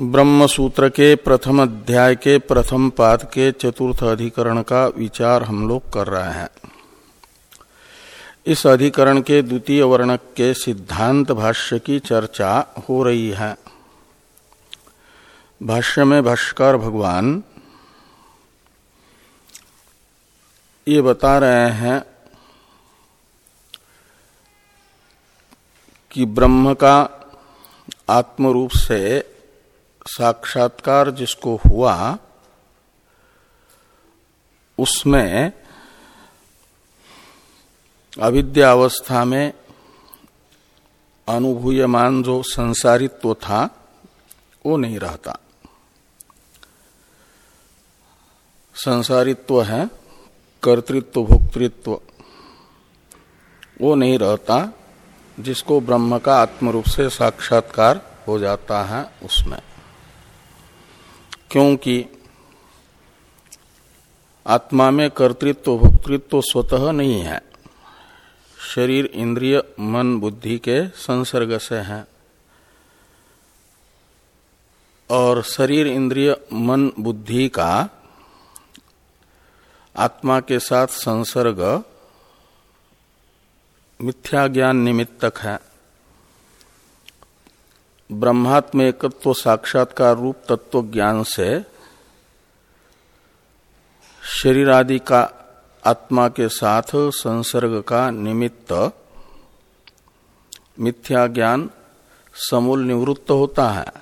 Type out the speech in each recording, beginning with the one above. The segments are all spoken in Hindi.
ब्रह्म सूत्र के प्रथम अध्याय के प्रथम पाद के चतुर्थ अधिकरण का विचार हम लोग कर रहे हैं। इस अधिकरण के द्वितीय वर्णक के सिद्धांत भाष्य की चर्चा हो रही है। भाष्य में भाष्कर भगवान ये बता रहे हैं कि ब्रह्म का आत्मरूप से साक्षात्कार जिसको हुआ, उसमें अविद्यावस्था में अनुभूयमान जो संसारित्व था, वो नहीं रहता। संसारित्व है कर्तृत्व भोक्तृत्व वो नहीं रहता, जिसको ब्रह्म का आत्मरूप से साक्षात्कार हो जाता है उसमें। क्योंकि आत्मा में कर्तृत्व, भोक्तृत्व स्वतः नहीं है। शरीर, इंद्रिय, मन, बुद्धि के संसर्ग से है। और शरीर, इंद्रिय, मन, बुद्धि का आत्मा के साथ संसर्ग मिथ्या ज्ञान निमित्तक है। ब्रह्मात्म एकत्व साक्षात्कार रूप तत्व ज्ञान से शरीर आदि का आत्मा के साथ संसर्ग का निमित्त मिथ्या ज्ञान समूल निवृत्त होता है।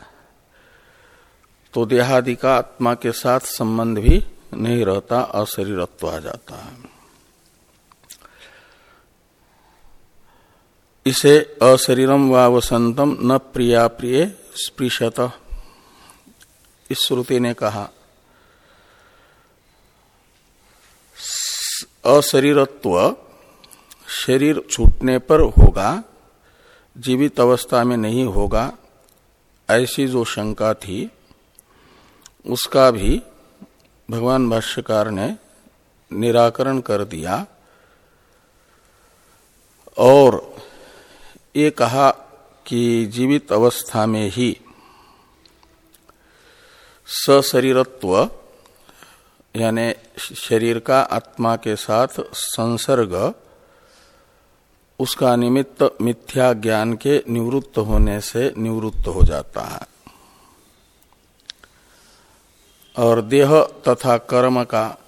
तो देहादि का आत्मा के साथ संबंध भी नहीं रहता, अशरीरत्व आ जाता है। इसे अशरीरम वसंतम न प्रिया प्रिय स्पृशत। इस श्रुति ने कहा, अशरीरत्व शरीर छूटने पर होगा, जीवित अवस्था में नहीं होगा, ऐसी जो शंका थी, उसका भी भगवान भाष्यकार ने निराकरण कर दिया। और ये कहा कि जीवित अवस्था में ही सशरीरत्व, यानी शरीर का आत्मा के साथ संसर्ग, उसका निमित्त मिथ्या ज्ञान के निवृत्त होने से निवृत्त हो जाता है। और देह तथा कर्म का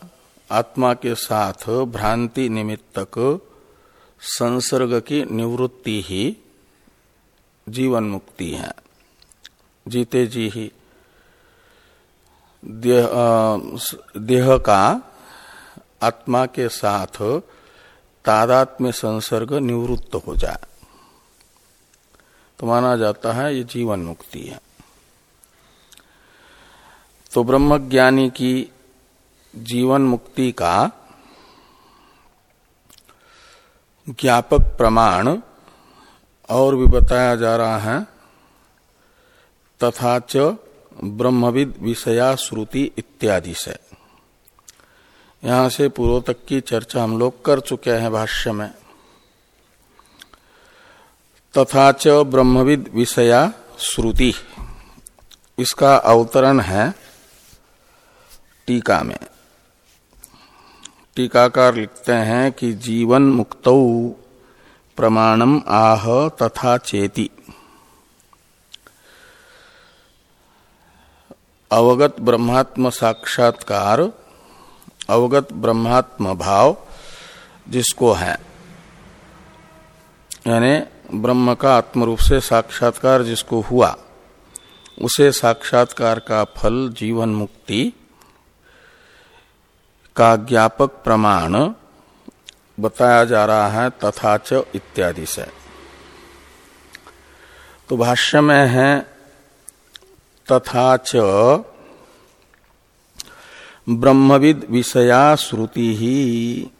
आत्मा के साथ भ्रांति निमित्तक संसर्ग की निवृत्ति ही। जीवन मुक्ति है जीते जी ही देह, का आत्मा के साथ तादात्म्य संसर्ग निवृत्त हो जाए। तो माना जाता है ये जीवन मुक्ति है। तो ब्रह्मज्ञानी की जीवन मुक्ति का ज्ञापक प्रमाण और भी बताया जा रहा है। तथा च ब्रह्मविद विषया श्रुति इत्यादि से। यहाँ से पूर्व तक की चर्चा हम लोग कर चुके हैं भाष्य में। तथा च ब्रह्मविद विषया श्रुति। इसका अवतरण है टीका में। टीकाकार लिखते हैं कि जीवन मुक्त प्रमाणम आह तथा चेति। अवगत ब्रह्मात्म साक्षात्कार, अवगत ब्रह्मात्म भाव जिसको है। यानी ब्रह्म का आत्मरूप से साक्षात्कार जिसको हुआ, उसे साक्षात्कार का फल जीवन मुक्ति का ज्ञापक प्रमाण बताया जा रहा है तथा च इत्यादि से। तो भाष्य में है, तथा च ब्रह्मविद विषया श्रुति। ही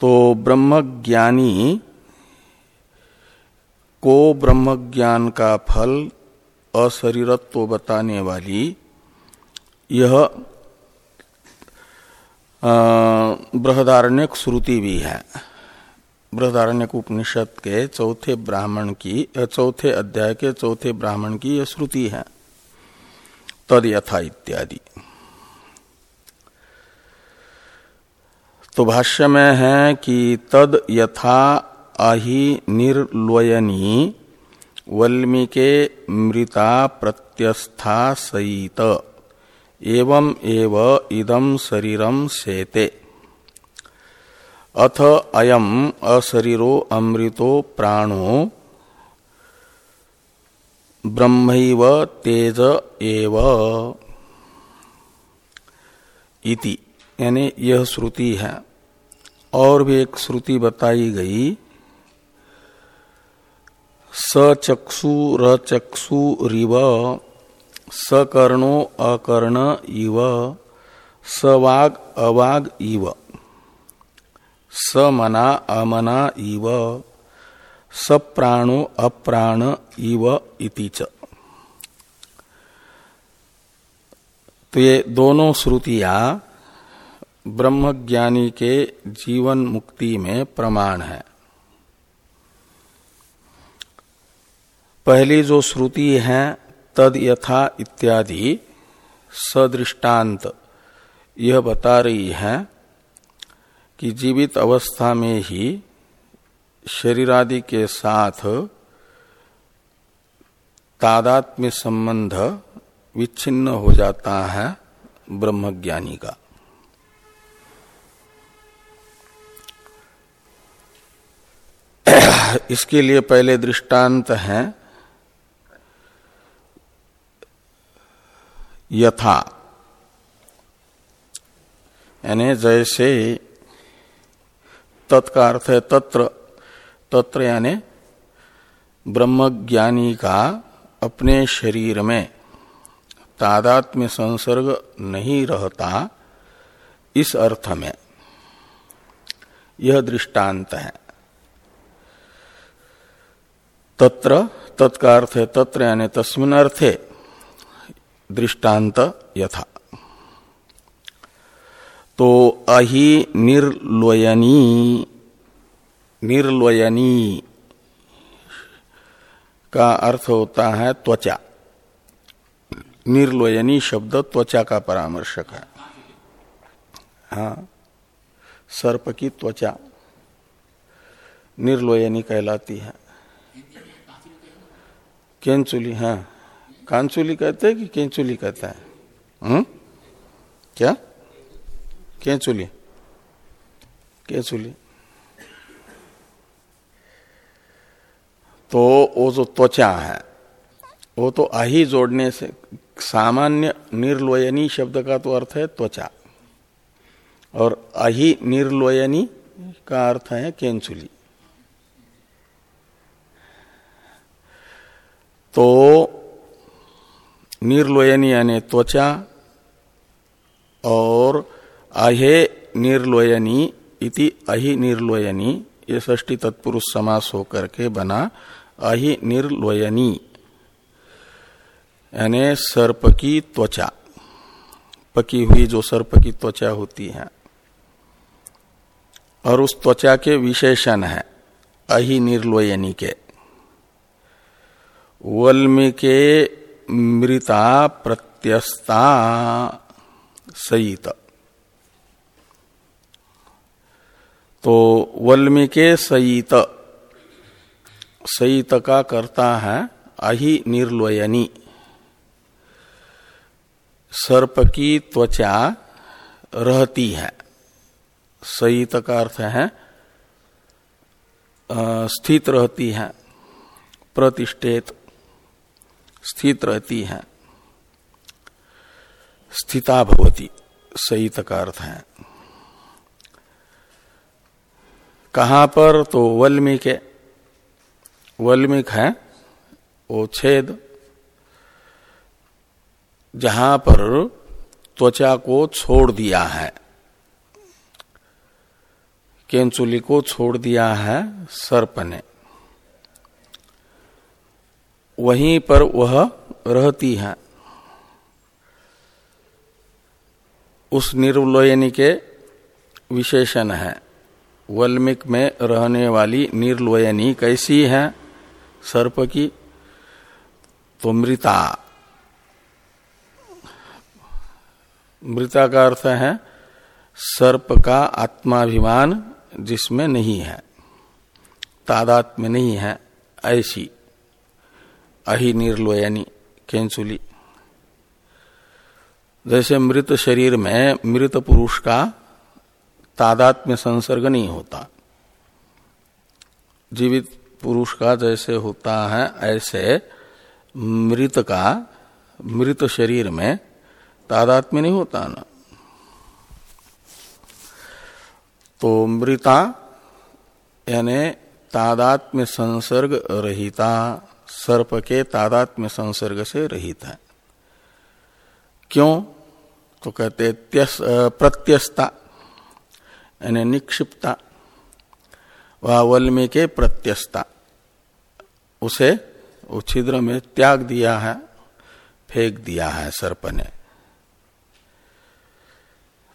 तो ब्रह्मज्ञानी को ब्रह्मज्ञान का फल अशरीरत्व बताने वाली यह बृहदारण्यक श्रुति भी है। बृहदारण्य उपनिषद के चौथे ब्राह्मण की चौथे अध्याय के चौथे ब्राह्मण की यह श्रुति है। तद यथा इत्यादि। तो भाष्य में है कि तद यथा अहि निर्लोयनी वल्मीके मृता प्रत्यस्था सहित एवं एव इदम शरीरम सेते। अथ अयम अशरीरो अमृतो प्राणो ब्रह्मैव तेज एव इति। यानी यह श्रुति है। और भी एक श्रुति बताई गई। सचक्षु रचक्षु रिव सकर्णो अकर्ण इव, सवाग अवाग इव, समना अमना इव, सप्राणो अप्राण इव इति च। तो ये दोनों श्रुतियाँ ब्रह्मज्ञानी के जीवन मुक्ति में प्रमाण है। पहली जो श्रुति है तद यथा इत्यादि सदृष्टांत यह बता रही है कि जीवित अवस्था में ही शरीरादि के साथ तादात्म्य संबंध विच्छिन्न हो जाता है ब्रह्मज्ञानी का। इसके लिए पहले दृष्टांत है। यथा। यानी जैसे तत्का अर्थ है तत्र तत्र यानी ब्रह्मज्ञानी का अपने शरीर में तादात्म्य संसर्ग नहीं रहता इस अर्थ में। यह दृष्टांत है। तत्र तत्का अर्थ है तत्र यानी तस्मिन अर्थे दृष्टांत यथा। तो अहि निर्लोयनी निर्लोयनी का अर्थ होता है त्वचा। निर्लोयनी शब्द त्वचा का परामर्शक है। हाँ सर्प की त्वचा निर्लोयनी कहलाती है। केंचुली हाँ। कांचुली कहते हैं कि केंचुली कहता है? हम्म? क्या? केंचुली। केंचुली। तो वो जो त्वचा है, वो तो आही जोड़ने से सामान्य निर्लोयनी शब्द का तो अर्थ है त्वचा। और अही निर्लोयनी का अर्थ है केंचुली। तो निर्लोयनी यानी त्वचा और अहे निर्लोयनी इति अहि निर्लोयनी, ये ष्टी तत्पुरुष समास होकर के बना अहि निर्लोयनी, यानी सर्प की त्वचा, पकी हुई जो सर्प की त्वचा होती है। और उस त्वचा के विशेषण है अहि निर्लोयनी के। वल्मीके मृता प्रत्यस्ता सहित तो वल्मीके सईत। सईत का करता है अहि निर्लोयनी। सर्प की त्वचा रहती है। सईत का अर्थ है स्थित रहती है, प्रतिष्ठित। स्थित रहती है। स्थिता भवती सहित का अर्थ है। कहाँ पर? तो वल्मीक है। वल्मीक है, वो छेद। जहाँ पर त्वचा को छोड़ दिया है। केंचुली को छोड़ दिया है, सर्प ने। वहीं पर वह रहती है। उस निर्वलोयनी के विशेषण है। वल्मिक में रहने वाली निर्लोयनी कैसी है? सर्प की तो मृता मृता का अर्थ है, सर्प का आत्माभिमान जिसमें नहीं है तादात में नहीं है, ऐसी। अहि निर्लोयनी केंचुली जैसे मृत शरीर में मृत पुरुष का तादात्म्य संसर्ग नहीं होता। जीवित पुरुष का जैसे होता है, ऐसे मृत का मृत शरीर में तादात्म्य नहीं होता ना। तो मृता यानी तादात्म्य संसर्ग रहिता। सर्प के तादात्म्य संसर्ग से रहित है। क्यों? तो कहते प्रत्यस्ता, यानी निक्षिप्ता वह वल्मी के प्रत्यस्ता। उसे, वो छिद्र में त्याग दिया है, फेंक दिया है सर्प ने।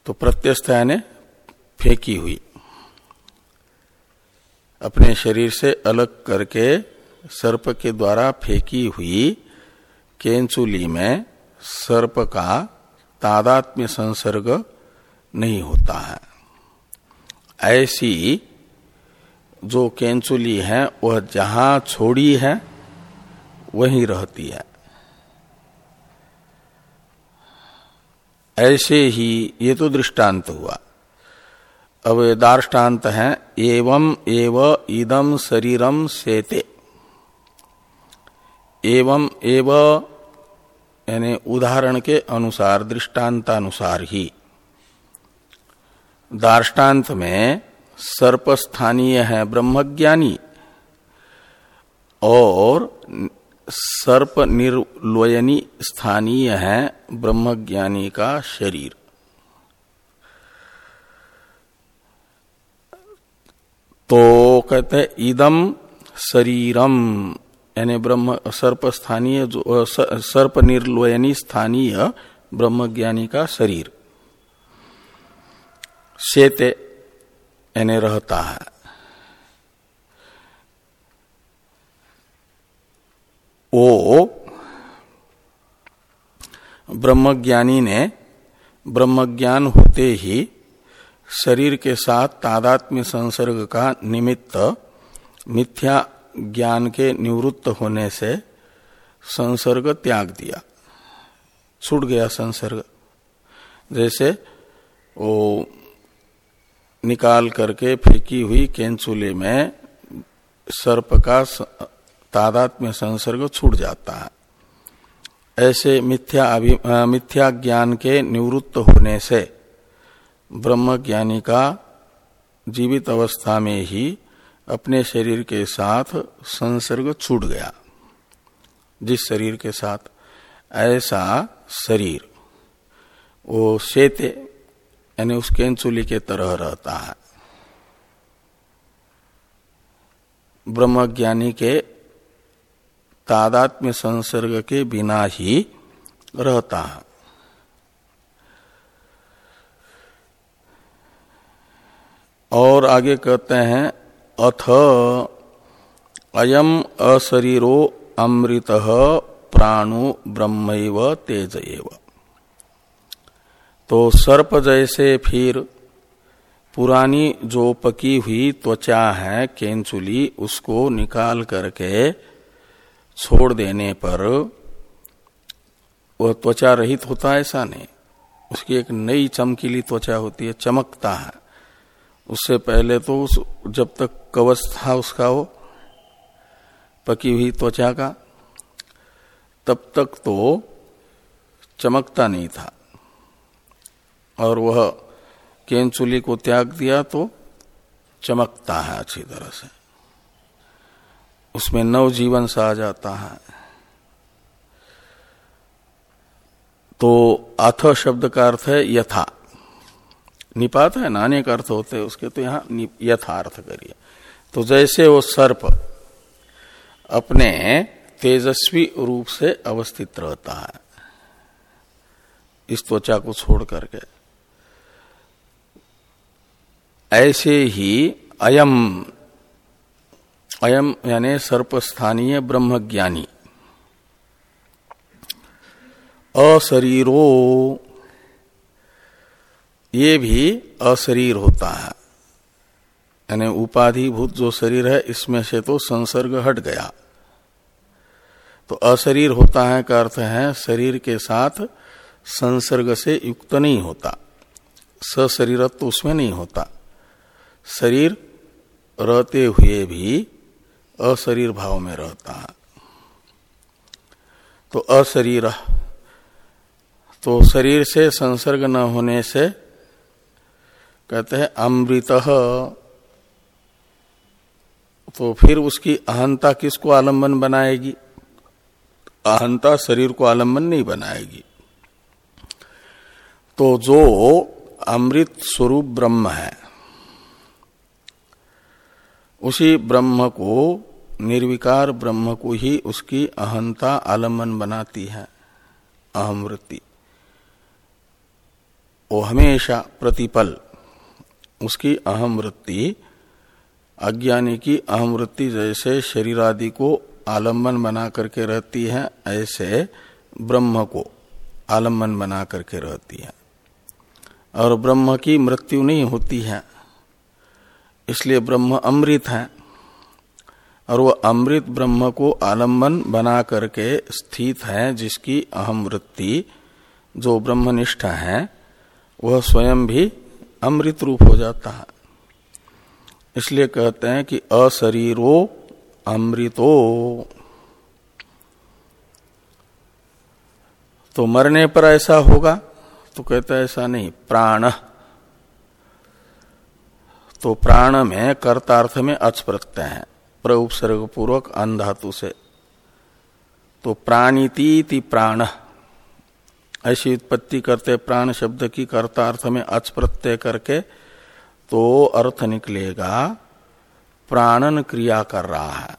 तो प्रत्यस्थ यानी फेंकी हुई। अपने शरीर से अलग करके सर्प के द्वारा फेंकी हुई केंचुली में सर्प का तादात्म्य संसर्ग नहीं होता है। ऐसी जो केंचुली है, वह जहाँ छोड़ी है, वहीं रहती है। ऐसे ही ये तो दृष्टांत हुआ। अब दार्टान्त है, एवं एव इदम शरीरम सेते। एवं एव, यानी उदाहरण के अनुसार, दृष्टांतानुसार ही। दार्टान्त में सर्पस्थानीय है ब्रह्मज्ञानी, और सर्प निर्लोयनी स्थानीय है ब्रह्मज्ञानी का शरीर। तो कहते इदम शरीरम। यानी ब्रह्म सर्प स्थानीय सर्प निर्लोयनी स्थानीय ब्रह्मज्ञानी का शरीर। शेते यानी रहता है। वो ब्रह्मज्ञानी ने ब्रह्मज्ञान होते ही शरीर के साथ तादात्म्य संसर्ग का निमित्त मिथ्या ज्ञान के निवृत्त होने से संसर्ग त्याग दिया। छूट गया संसर्ग। जैसे वो निकाल करके फेंकी हुई केंचुले में सर्प का तादात्म्य संसर्ग छूट जाता है। ऐसे मिथ्या मिथ्या ज्ञान के निवृत्त होने से ब्रह्म ज्ञानी का जीवित अवस्था में ही अपने शरीर के साथ संसर्ग छूट गया। जिस शरीर के साथ ऐसा शरीर, वो शेते यानी उस केंचुली के तरह रहता है। ब्रह्मज्ञानी के तादात्म्य संसर्ग के बिना ही रहता है। और आगे कहते हैं अथ अयम अशरीरो अमृत प्राणु ब्रह्म तेज एव। तो सर्प जैसे फिर पुरानी जो पकी हुई त्वचा है केंचुली, उसको निकाल करके छोड़ देने पर वह त्वचा रहित होता है ऐसा नहीं। उसकी एक नई चमकीली त्वचा होती है, चमकता है। उससे पहले तो उस, जब तक कवच था उसका वो, पकी हुई त्वचा का, तब तक तो चमकता नहीं था। और वह केंचुली को त्याग दिया तो चमकता है अच्छी तरह से। उसमें नव जीवन सा आ जाता है। तो अथ शब्द का अर्थ है यथा। निपात है ना अनेक अर्थ होते हैं उसके तो यहाँ यथार्थ करिए। तो जैसे वो सर्प अपने तेजस्वी रूप से अवस्थित रहता है, इस त्वचा को छोड़ करके, ऐसे ही अयम अयम यानी सर्पस्थानीय ब्रह्मज्ञानी अशरीरो ये भी अशरीर होता है। यानी उपाधिभूत जो शरीर है, इसमें से तो संसर्ग हट गया। तो अशरीर होता है का अर्थ है, शरीर के साथ संसर्ग से युक्त नहीं होता। सशरीरत्व तो उसमें नहीं होता। शरीर रहते हुए भी अशरीर भाव में रहता है। तो अशरीर तो शरीर से संसर्ग न होने से कहते हैं अमृत। तो फिर उसकी अहंता किसको आलंबन बनाएगी? अहंता शरीर को आलंबन नहीं बनाएगी। तो जो अमृत स्वरूप ब्रह्म है, उसी ब्रह्म को, निर्विकार ब्रह्म को ही उसकी अहंता आलंबन बनाती है, अहमृति। वो हमेशा प्रतिपल। उसकी अहम वृत्ति अज्ञानी की अहम वृत्ति जैसे शरीर आदि को आलंबन बना करके रहती है, ऐसे ब्रह्म को आलंबन बना करके रहती है। और ब्रह्म की मृत्यु नहीं होती है, इसलिए ब्रह्म अमृत है। और वह अमृत ब्रह्म को आलंबन बना करके स्थित है, जिसकी अहम वृत्ति जो ब्रह्मनिष्ठ है, वह स्वयं भी अमृत रूप हो जाता है। इसलिए कहते हैं कि अशरीरो अमृतो। तो मरने पर ऐसा होगा तो कहते हैं ऐसा नहीं, प्राण। तो प्राण में कर्तार्थ में अच प्रत्यय है प्र उपसर्ग पूर्वक अन धातु से। तो प्राणिति प्राण। ऐसी उत्पत्ति करते प्राण शब्द की कर्तार्थ में अच प्रत्यय करके तो अर्थ निकलेगा, प्राणन क्रिया कर रहा है।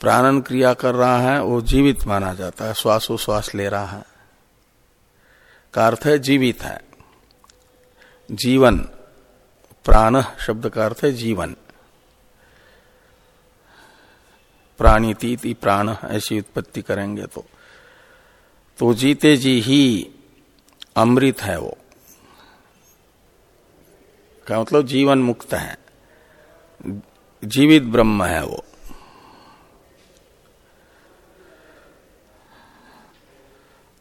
प्राणन क्रिया कर रहा है, वो जीवित माना जाता है, श्वासोश्वास ले रहा है। का अर्थ है जीवित है। जीवन, प्राण शब्द का अर्थ है जीवन। प्राणीति प्राण, ऐसी उत्पत्ति करेंगे तो। तो जीते जी ही अमृत है वो। क्या मतलब? जीवन मुक्त है। जीवित ब्रह्म है वो।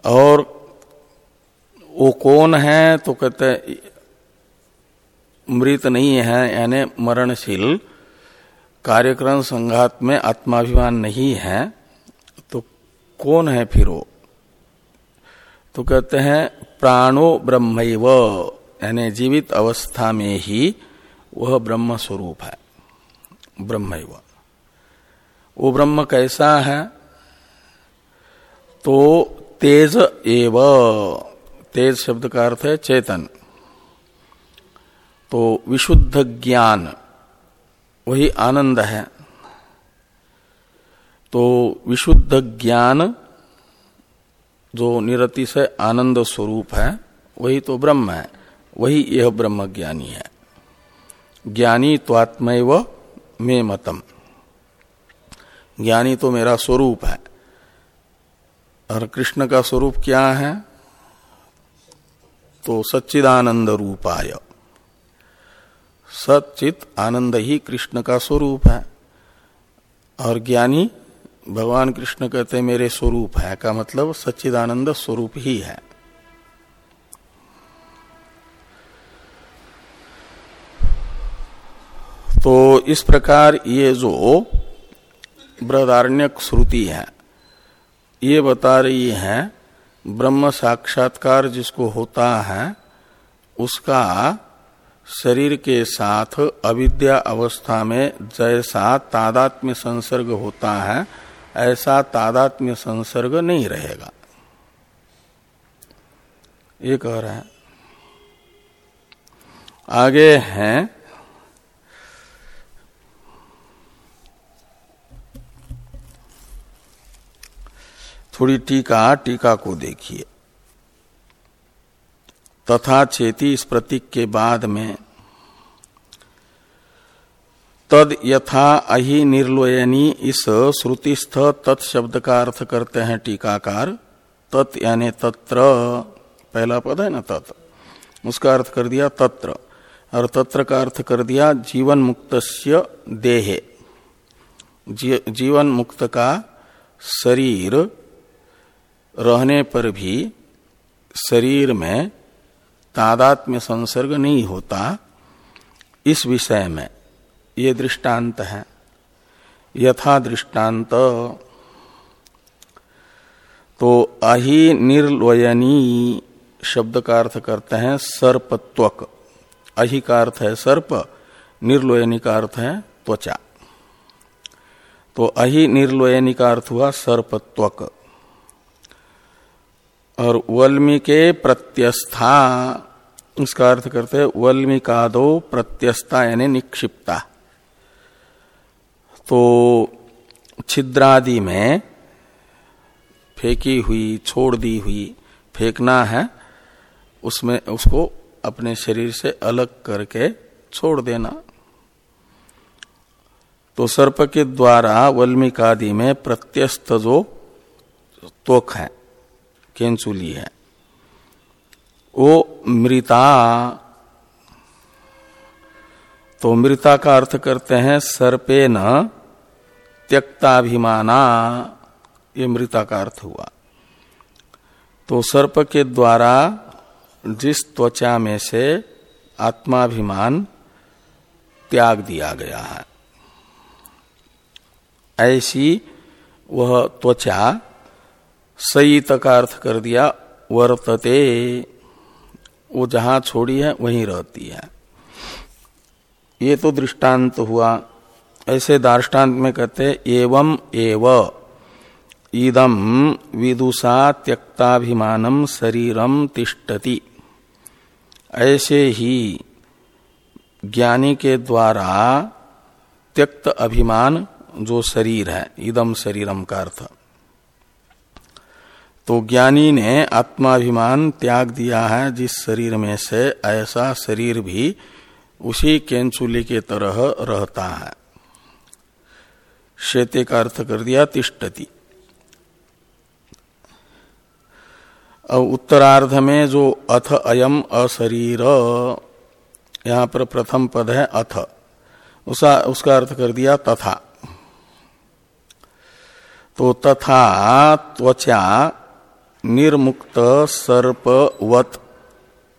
और वो कौन है? तो कहते मृत नहीं है, यानी मरणशील। कार्यक्रम संघात में आत्माभिमान नहीं है तो कौन है फिर वो? तो कहते हैं, प्राणो ब्रह्म यानी जीवित अवस्था में ही वह ब्रह्म स्वरूप है। ब्रह्म वो ब्रह्म कैसा है? तो तेज एव। तेज शब्द का अर्थ है चेतन। तो विशुद्ध ज्ञान। वही आनंद है। तो विशुद्ध ज्ञान जो निरति से आनंद स्वरूप है, वही तो ब्रह्म है, वही यह ब्रह्म ज्ञानी है। ज्ञानी तो आत्मैव में मतम। ज्ञानी तो मेरा स्वरूप है। और कृष्ण का स्वरूप क्या है? तो सच्चिदानंद रूपाय। सचित आनंद ही कृष्ण का स्वरूप है। और ज्ञानी भगवान कृष्ण कहते मेरे स्वरूप है का मतलब सच्चिदानंद स्वरूप ही है। तो इस प्रकार ये जो बृहदारण्यक श्रुति है, ये बता रही है, ब्रह्म साक्षात्कार जिसको होता है, उसका शरीर के साथ अविद्या अवस्था में जैसा तादात्म्य संसर्ग होता है ऐसा तादात्म्य संसर्ग नहीं रहेगा। ये कह रहा है। आगे हैं। थोड़ी टीका टीका को देखिए। तथा चेती इस प्रतीक के बाद में तद यथा अहि निर्लोयनी इस श्रुतिस्थ तत्शब्द का अर्थ करते हैं टीकाकार, तत् यानी तत्र, पहला पद है ना तत्। उसका अर्थ कर दिया तत्र, और तत्र का अर्थ कर दिया जीवन मुक्त देहे। जीवन मुक्त का शरीर रहने पर भी शरीर में तादात्म्य संसर्ग नहीं होता, इस विषय में ये दृष्टांत है। यथा दृष्टांत। तो अहि निर्लोयनी शब्द का अर्थ करते हैं सर्पत्वक। अहि का अर्थ है सर्प, निर्लोयनी का अर्थ है त्वचा। तो अहि निर्लोयनी का अर्थ हुआ सर्पत्वक। और वल्मी के प्रत्यस्था, इसका अर्थ करते हैं वल्मिकादो प्रत्यस्ता यानी निक्षिप्ता। तो छिद्रादि में फेंकी हुई, छोड़ दी हुई, फेंकना है, उसमें, उसको अपने शरीर से अलग करके छोड़ देना। तो सर्प के द्वारा वल्मिकादि में प्रत्यस्त जो त्वक है, केंचुली है, वो मृता तो मृता का अर्थ करते हैं सर्पे न त्यक्ताभिमाना ये मृता का अर्थ हुआ। तो सर्प के द्वारा जिस त्वचा में से आत्माभिमान त्याग दिया गया है, ऐसी वह त्वचा सईत का अर्थ कर दिया, वर्तते, वो जहाँ छोड़ी है, वहीं रहती है। ये तो दृष्टांत हुआ। ऐसे दार्टान्त में कहते एवं एव। इदम विदुषा त्यक्ताभिमानम शरीरम तिष्ठति। ऐसे ही ज्ञानी के द्वारा त्यक्त अभिमान जो शरीर है इदम शरीरम का अर्थ। तो ज्ञानी ने आत्माभिमान त्याग दिया है, जिस शरीर में से ऐसा शरीर भी उसी केंचुली के तरह रहता है। शेते का अर्थ कर दिया तिष्टति अब उत्तरार्ध में जो अथ अयम अशरीर, यहाँ पर प्रथम पद है अथ। उसका उसका अर्थ कर दिया तथा। तो तथा त्वचा निर्मुक्त सर्पवत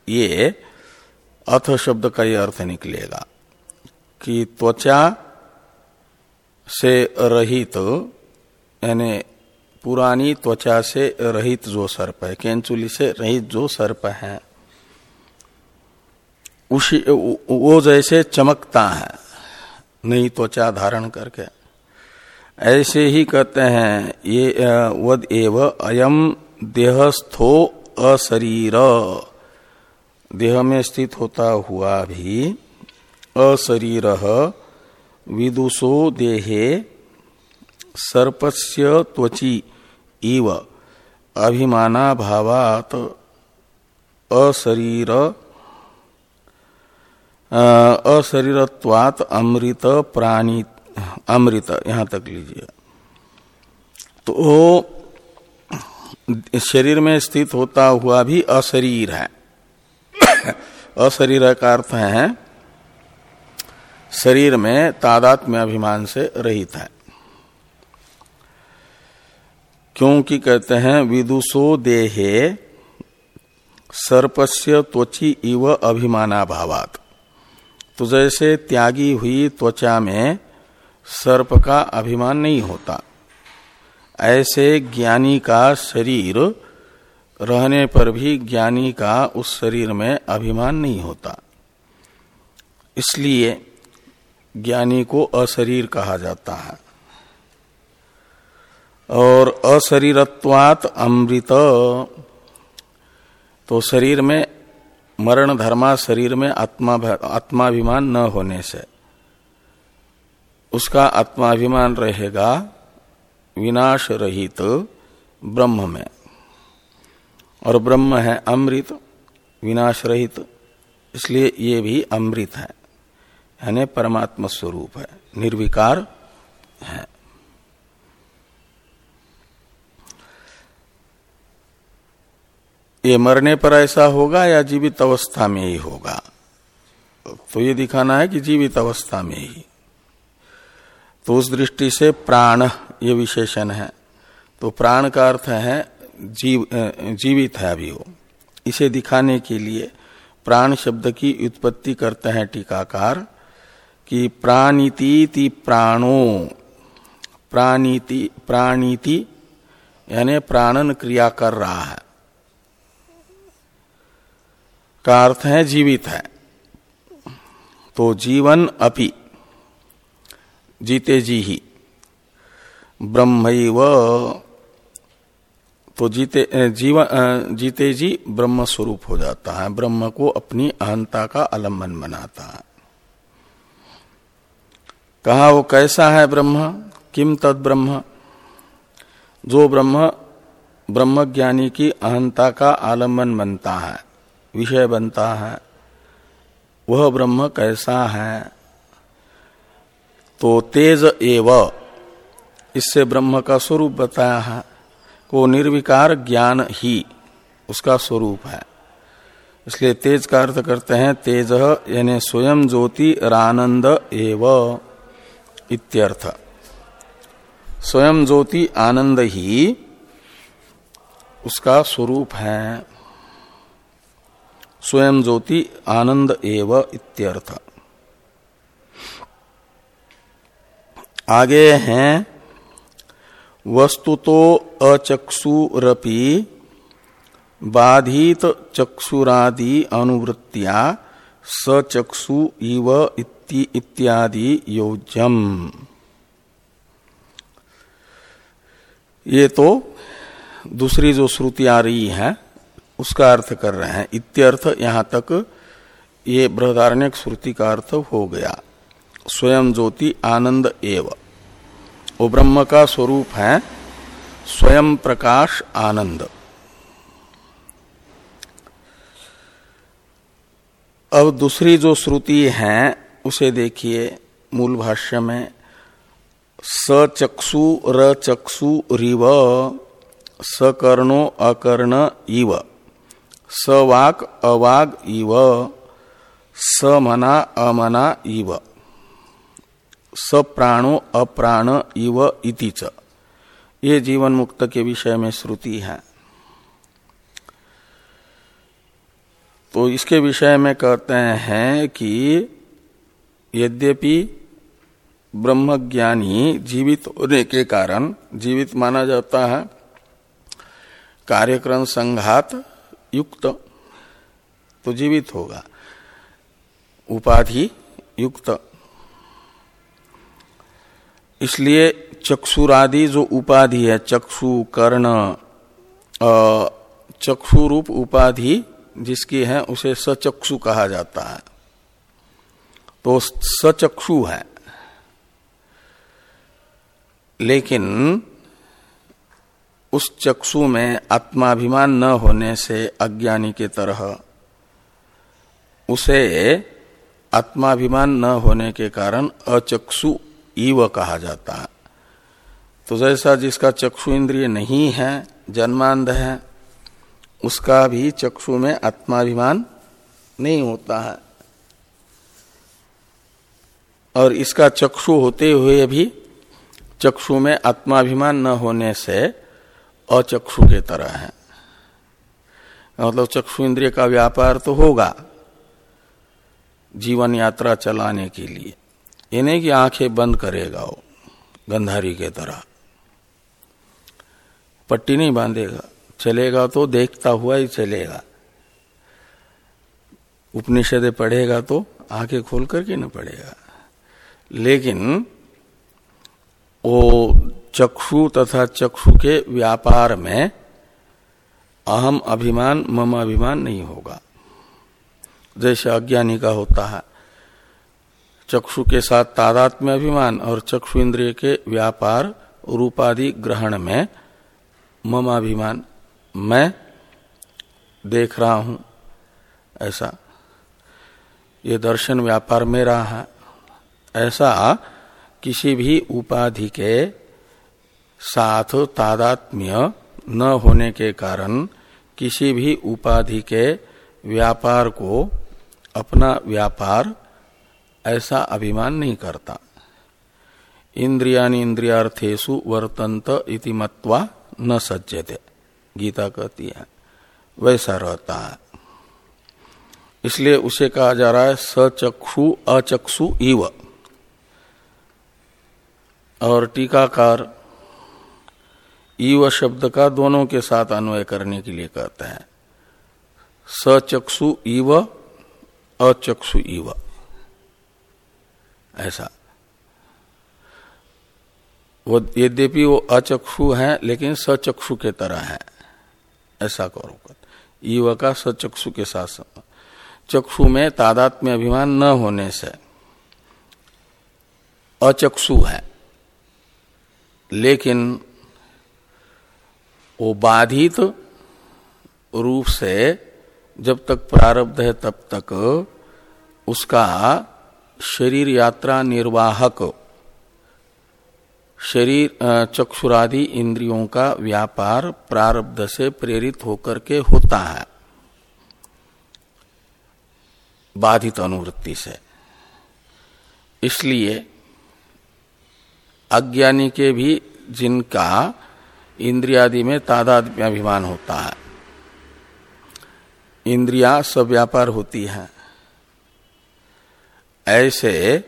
ये अथ शब्द का ये अर्थ निकलेगा कि त्वचा से रहित, यानी पुरानी त्वचा से रहित जो सर्प है, केंचुली से रहित जो सर्प है, उसी वो जैसे चमकता है, नई त्वचा धारण करके। ऐसे ही कहते हैं, ये वद एव अयम देहस्थो अशरीर। देह में स्थित होता हुआ भी अशरीर विदुषो देहे सर्पस्य त्वची इव अभिमाना भावात अशरीर अशरीरत्वात अमृत प्राणी, अमृत, यहाँ तक लीजिए। तो शरीर में स्थित होता हुआ भी अशरीर है। अशरीर का अर्थ है शरीर में तादात्म्य अभिमान से रहित है। क्योंकि कहते हैं, विदुषो देहे सर्पस्य त्वची इव अभिमानाभावात। तो जैसे त्यागी हुई त्वचा में सर्प का अभिमान नहीं होता, ऐसे ज्ञानी का शरीर रहने पर भी ज्ञानी का उस शरीर में अभिमान नहीं होता। इसलिए ज्ञानी को अशरीर कहा जाता है। और अशरीरत्वात अमृत। तो शरीर में, मरण धर्मा शरीर में आत्मा आत्माभिमान न होने से। उसका आत्माभिमान रहेगा विनाश रहित ब्रह्म में। और ब्रह्म है अमृत विनाश रहित इसलिए ये भी अमृत है। यानी परमात्म स्वरूप है, निर्विकार है। ये मरने पर ऐसा होगा या जीवित अवस्था में ही होगा? तो ये दिखाना है कि जीवित अवस्था में ही। तो उस दृष्टि से प्राण ये विशेषण है। तो प्राण का अर्थ है जीव जीवित है अभी वो। इसे दिखाने के लिए प्राण शब्द की उत्पत्ति करते हैं टीकाकार। कि प्राणीति प्राणो। प्राणीति प्राणीति, यानी प्राणन क्रिया कर रहा है। का अर्थ है जीवित है। तो जीवन अपि, जीते जी ही। ब्रह्म तो जीते जीवन जीते जी ब्रह्म स्वरूप हो जाता है। ब्रह्म को अपनी अहंता का अलंबन बनाता है। कहा, वो कैसा है ब्रह्म? किम तद ब्रह्म? जो ब्रह्म ब्रह्म ज्ञानी की अहंता का आलंबन बनता है, विषय बनता है, वह ब्रह्म कैसा है? तो तेज एव, इससे ब्रह्म का स्वरूप बताया है को निर्विकार ज्ञान ही उसका स्वरूप है। इसलिए तेज का अर्थ करते हैं, तेज यानी स्वयं ज्योति रानंद एव। इत्यर्थ। स्वयं ज्योति आनंद ही उसका स्वरूप है। स्वयं ज्योति आनंद एव इत्यर्थ। आगे हैं, वस्तुतो अचक्षुरपि बाधित चक्षुरादि अनुवृत्तिया सचक्षु इव इत्यादि योज्यम। ये तो दूसरी जो श्रुति आ रही है, उसका अर्थ कर रहे हैं। इत्यर्थ यहाँ तक ये बृहदारण्य श्रुति का अर्थ हो गया। स्वयं ज्योति आनंद एव। वो ब्रह्म का स्वरूप है, स्वयं प्रकाश आनंद। अब दूसरी जो श्रुति है उसे देखिए मूल भाष्य में सचक्षु र चक्षु रिव सकर्णो अकर्ण इव सवाक अवाग इव समना अमना इव सप्राणो अप्राण इव इति च। ये जीवन मुक्त के विषय में श्रुति है। तो इसके विषय में कहते हैं कि यद्यपि ब्रह्मज्ञानी जीवित होने के कारण, जीवित माना जाता है, कार्यक्रम संघात युक्त तो जीवित होगा। उपाधि युक्त। इसलिए चक्षुरादि जो उपाधि है, चक्षु, कर्ण चक्षु रूप उपाधि जिसकी है, उसे सचक्षु कहा जाता है। तो सचक्षु है। लेकिन उस चक्षु में आत्माभिमान न होने से अज्ञानी के तरह, उसे आत्माभिमान न होने के कारण अचक्षु ईव कहा जाता है। तो जैसा जिसका चक्षु इंद्रिय नहीं है, जन्मांध है, उसका भी चक्षु में आत्माभिमान नहीं होता है। और इसका चक्षु होते हुए भी चक्षु में आत्माभिमान न होने से अचक्षु के तरह है। मतलब चक्षु इंद्रिय का व्यापार तो होगा, जीवन यात्रा चलाने के लिए। ये नहीं कि आँखें बंद करेगा वो, गंधारी के तरह। पट्टी नहीं बांधेगा, चलेगा तो देखता हुआ ही चलेगा। उपनिषद पढ़ेगा तो आँखें खोल करके न पढ़ेगा। लेकिन वो चक्षु तथा चक्षु के व्यापार में अहम अभिमान, मम अभिमान नहीं होगा। जैसे अज्ञानी का होता है, चक्षु के साथ तादात्म्य अभिमान और चक्षु इंद्रिय के व्यापार, रूपादि ग्रहण में मम अभिमान मैं देख रहा हूँ। ऐसा। ये दर्शन व्यापार में रहा है। ऐसा किसी भी उपाधि के साथ तादात्म्य न होने के कारण किसी भी उपाधि के व्यापार को अपना व्यापार ऐसा अभिमान नहीं करता। इंद्रियानी इंद्रियार्थेशु वर्तंत इति मत्वा न सज्जते। गीता कहती है, वैसा रहता है। इसलिए उसे कहा जा रहा है, सचक्षु अचक्षु इव। और टीकाकार ईव शब्द का दोनों के साथ अन्वय करने के लिए कहते हैं। सचक्षु इव अचक्षु इव ऐसा। वो यद्यपि वो अचक्षु है, लेकिन सचक्षु के तरह है। ऐसा करो। ईव का सचक्षु के साथ चक्षु में तादात्म्य अभिमान न होने से अचक्षु है। लेकिन वो बाधित रूप से जब तक प्रारब्ध है तब तक उसका शरीर यात्रा निर्वाहक, शरीर चक्षुरादि इंद्रियों का व्यापार प्रारब्ध से प्रेरित होकर के होता है। बाधित अनुवृत्ति से। इसलिए अज्ञानी के भी जिनका इंद्रियादि में तादाद तादात्म्याभिमान होता है। इंद्रिया सब व्यापार होती है। ऐसे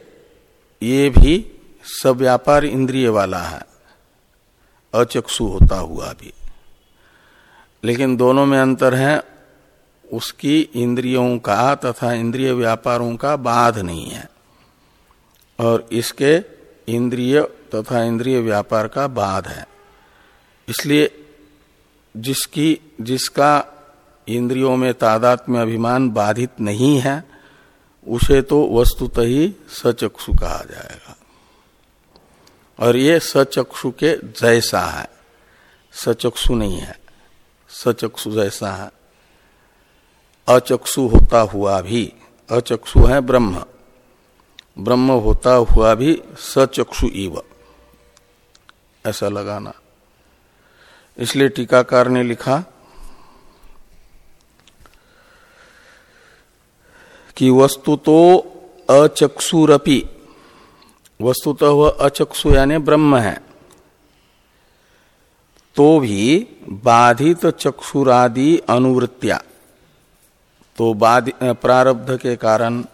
ये भी सब व्यापार इंद्रिय वाला है। अचक्षु होता हुआ भी। लेकिन दोनों में अंतर है, उसकी इंद्रियों का तथा इंद्रिय व्यापारों का बाध नहीं है। और इसके इंद्रिय तथा इंद्रिय व्यापार का बाध है। इसलिए जिसकी, जिसका इंद्रियों में तादात्म्य अभिमान बाधित नहीं है, उसे तो वस्तुत ही सचक्षु कहा जाएगा। और ये सचक्षु के जैसा है। सचक्षु नहीं है। सचक्षु जैसा है। अचक्षु होता हुआ भी, अचक्षु है ब्रह्म। ब्रह्म होता हुआ भी सचक्षु इव। ऐसा लगाना। इसलिए टीकाकार ने लिखा कि वस्तु तो अचक्षुरपि। वस्तुतः वह अचक्षु यानी ब्रह्म है। तो भी बाधित चक्षुरादि अनुवृत्तिया। तो प्रारब्ध के कारण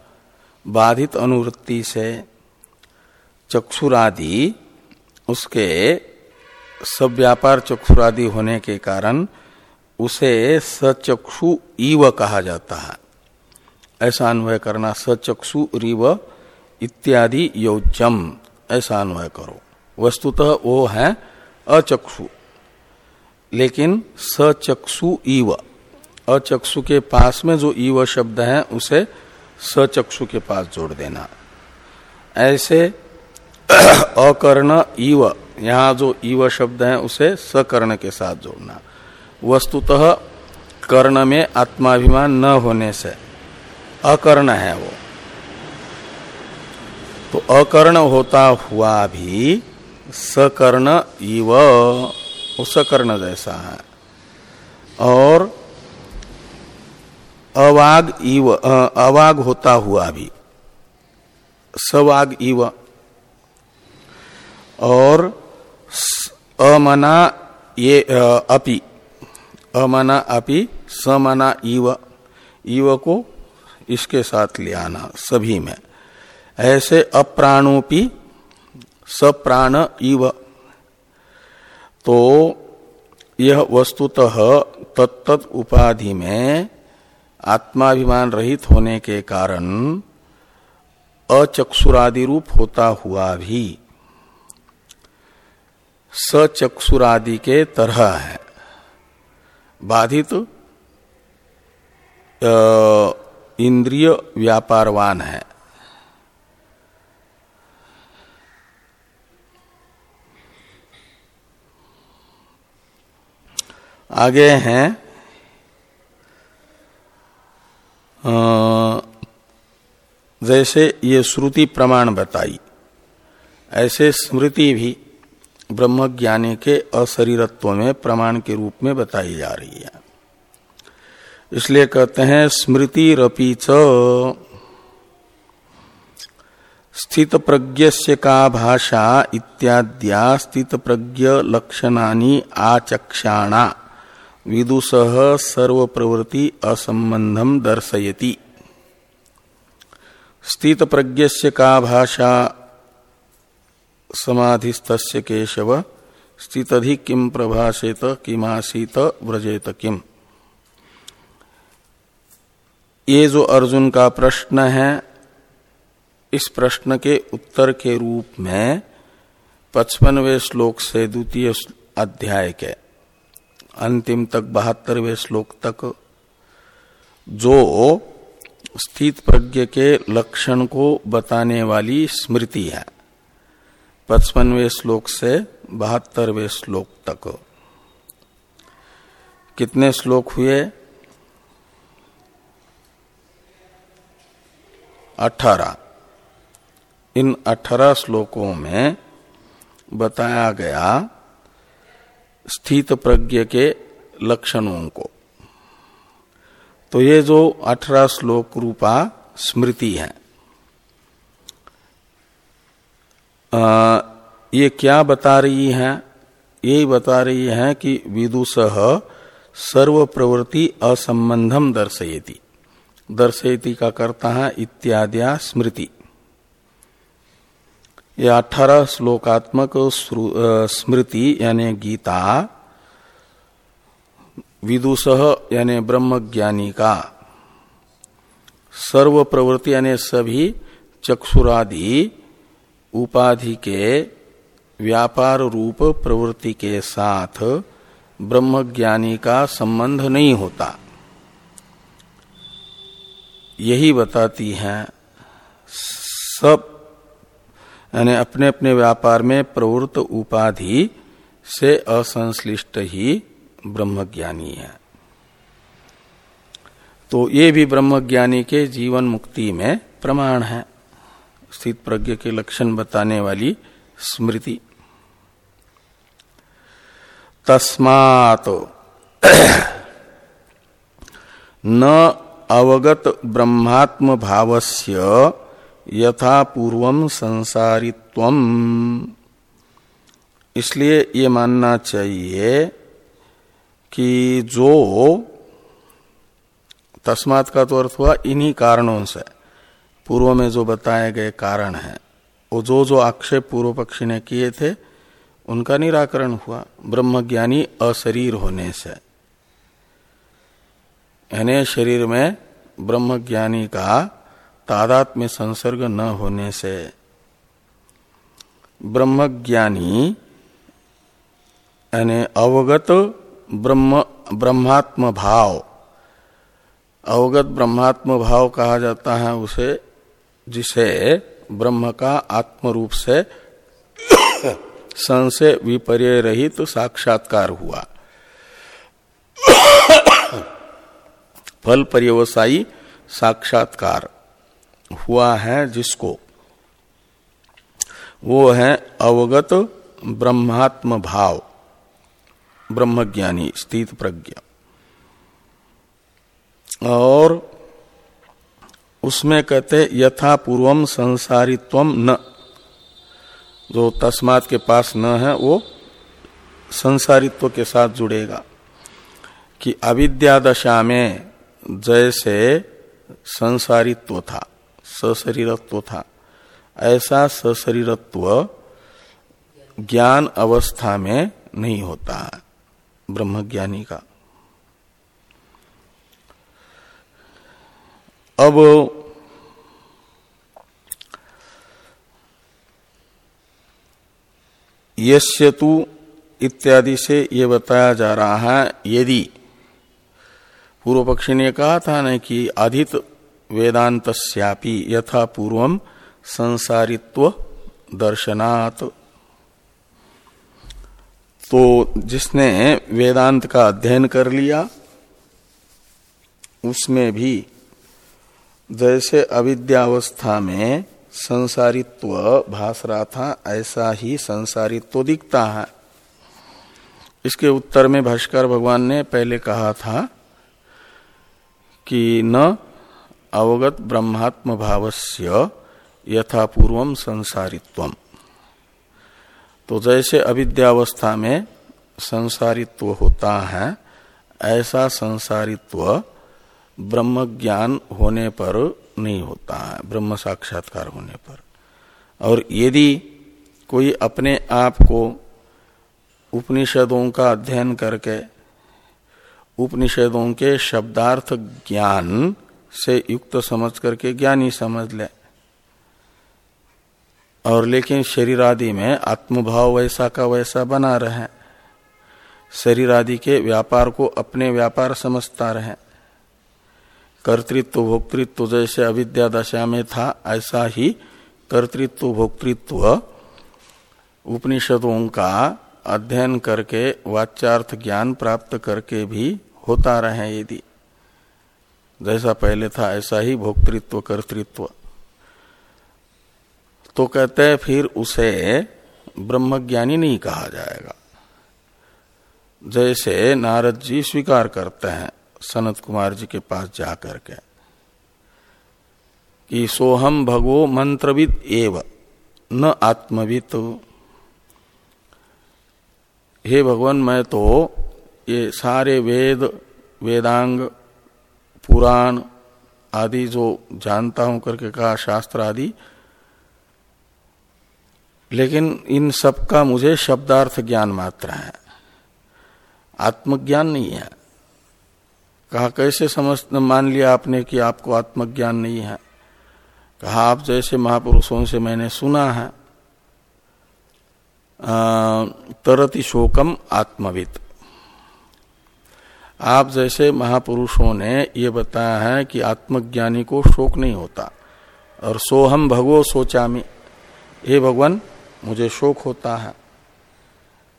बाधित अनुवृत्ति से चक्षुरादि, उसके सब व्यापार चक्षुरादि होने के कारण उसे सचक्षु ईव कहा जाता है। ऐसा अन्वय करना सचक्षु रिव इत्यादि योजम ऐसा अन्वय करो। वस्तुतः वो है अचक्षु। लेकिन सचक्षु ईव अचक्षु के पास में जो ईव शब्द है, उसे सचक्षु के पास जोड़ देना। ऐसे अकर्ण ईव यहाँ जो ईव शब्द है, उसे सकर्ण के साथ जोड़ना। वस्तुतः कर्ण में आत्माभिमान न होने से अकर्ण है वो। तो अकर्ण होता हुआ भी सकर्ण इव सकर्ण जैसा है। और अवाग इव अवाग होता हुआ भी। सवाग इव। और अमना ये अपि। अमना अपि, समना इव। इव को इसके साथ ले आना सभी में। ऐसे अप्राणोपि, सप्राण इव। तो यह वस्तुतः तत्त उपाधि में आत्माभिमान रहित होने के कारण अचक्षुरादि रूप होता हुआ भी सचक्षुरादि के तरह है। बाधित इंद्रिय व्यापारवान है। आगे हैं जैसे ये श्रुति प्रमाण बताई, ऐसे स्मृति भी ब्रह्मज्ञानी के अशरीरत्व में प्रमाण के रूप में बताई जा रही है। इसलिए कहते हैं स्मृति च स्थित प्रज्ञ का भाषा इत्याद्या स्थित प्रज्ञ लक्षणानि आचक्षाणा। विदुष सर्व प्रवृत्ति असंबंधम दर्शयति। स्थित प्रज्ञ का भाषा समाधिस्त केशव, स्थितधि किम प्रभाषेत, किमासीत, व्रजेत किम? ये जो अर्जुन का प्रश्न है, इस प्रश्न के उत्तर के रूप में पचपनवे श्लोक से द्वितीय अध्याय के अंतिम तक, बहत्तरवे श्लोक तक, जो स्थित प्रज्ञ के लक्षण को बताने वाली स्मृति है। पचपनवे श्लोक से बहत्तरवे श्लोक तक। कितने श्लोक हुए? अठारह। इन अठारह श्लोकों में बताया गया स्थित प्रज्ञ के लक्षणों को तो ये जो अठारह श्लोक रूपा स्मृति है आ, ये क्या बता रही है? ये बता रही है कि विदुष सर्व प्रवृत्ति असंबंधम दर्शयती। दर्शयती का करता है इत्याद्या स्मृति। यह अठारह श्लोकात्मक स्मृति, यानी गीता, विदुष, यानी ब्रह्मज्ञानी का सर्व प्रवृत्ति यानी सभी चक्षुरादि, उपाधि के व्यापार रूप प्रवृत्ति के साथ ब्रह्मज्ञानी का संबंध नहीं होता। यही बताती हैं, सब यानी अपने अपने व्यापार में प्रवृत्त उपाधि से असंश्लिष्ट ही ब्रह्मज्ञानी है। तो ये भी ब्रह्मज्ञानी के जीवन मुक्ति में प्रमाण है। स्थित प्रज्ञ के लक्षण बताने वाली स्मृति। तस्मात न अवगत ब्रह्मात्म भावस्य यथा पूर्व संसारित्व इसलिए ये मानना चाहिए कि जो तस्मात का तो अर्थ हुआ इन्हीं कारणों से। पूर्व में जो बताए गए कारण है, वो जो जो आक्षेप पूर्व पक्षी ने किए थे, उनका निराकरण हुआ ब्रह्मज्ञानी अशरीर होने से। यानी शरीर में ब्रह्मज्ञानी का तादात में संसर्ग न होने से। ब्रह्मज्ञानी, यानी अवगत ब्रह्म, ब्रह्मात्म भाव। अवगत ब्रह्मात्म भाव कहा जाता है उसे, जिसे ब्रह्म का आत्म रूप से संशय विपर्य रहित तो साक्षात्कार हुआ। फल पर्यवसायी साक्षात्कार। हुआ है जिसको। वो है अवगत ब्रह्मात्म भाव, ब्रह्मज्ञानी, स्थित प्रज्ञ। और उसमें कहते, यथा पूर्वम संसारित्व न। जो तस्मात के पास न है, वो संसारित्व के साथ जुड़ेगा। कि अविद्या दशा में जैसे संसारित्व था। सशरीरत्व था। ऐसा सशरीरत्व ज्ञान अवस्था में नहीं होता है ब्रह्मज्ञानी का। अब यु इत्यादि से ये बताया जा रहा है, यदि पूर्व पक्षी ने कहा था न कि अधित वेदांत यथा पूर्व संसारित्व दर्शनात्। तो जिसने वेदांत का अध्ययन कर लिया, उसमें भी जैसे अविद्यावस्था में संसारित्व भास रहा था, ऐसा ही संसारित्व दिखता है। इसके उत्तर में भाष्कर भगवान ने पहले कहा था कि न अवगत ब्रह्मात्म भावस्य यथा पूर्व संसारित्व तो जैसे अविद्यावस्था में संसारित्व होता है, ऐसा संसारित्व ब्रह्म ज्ञान होने पर नहीं होता है, ब्रह्म साक्षात्कार होने पर। और यदि कोई अपने आप को उपनिषदों का अध्ययन करके, उपनिषदों के शब्दार्थ ज्ञान से युक्त समझ करके ज्ञानी समझ ले। और लेकिन शरीर आदि में आत्मभाव वैसा का वैसा बना रहे। शरीर आदि के व्यापार को अपने व्यापार समझता रहे। कर्तृत्व, भोक्तृत्व जैसे अविद्या दशा में था, ऐसा ही कर्तृत्व, भोक्तृत्व उपनिषदों का अध्ययन करके वाच्यार्थ ज्ञान प्राप्त करके भी होता रहे यदि। जैसा पहले था, ऐसा ही भोक्तृत्व, कर्तृत्व। तो कहते हैं, फिर उसे ब्रह्मज्ञानी नहीं कहा जाएगा। जैसे नारद जी स्वीकार करते हैं सनत कुमार जी के पास जाकर के, कि सोहम भगवो मंत्रविद एव, न आत्मविद। हे भगवान, मैं तो ये सारे वेद, वेदांग पुराण आदि जो जानता हूँ करके कहा, शास्त्र आदि। लेकिन इन सब का मुझे शब्दार्थ ज्ञान मात्र है। आत्मज्ञान नहीं है। कहा, कैसे समझ, मान लिया आपने कि आपको आत्मज्ञान नहीं है? कहा, आप जैसे महापुरुषों से मैंने सुना है तरति शोकम आत्मविद आप जैसे महापुरुषों ने ये बताया है कि आत्मज्ञानी को शोक नहीं होता। और सोहम भगवो सोचामी। हे भगवान, मुझे शोक होता है।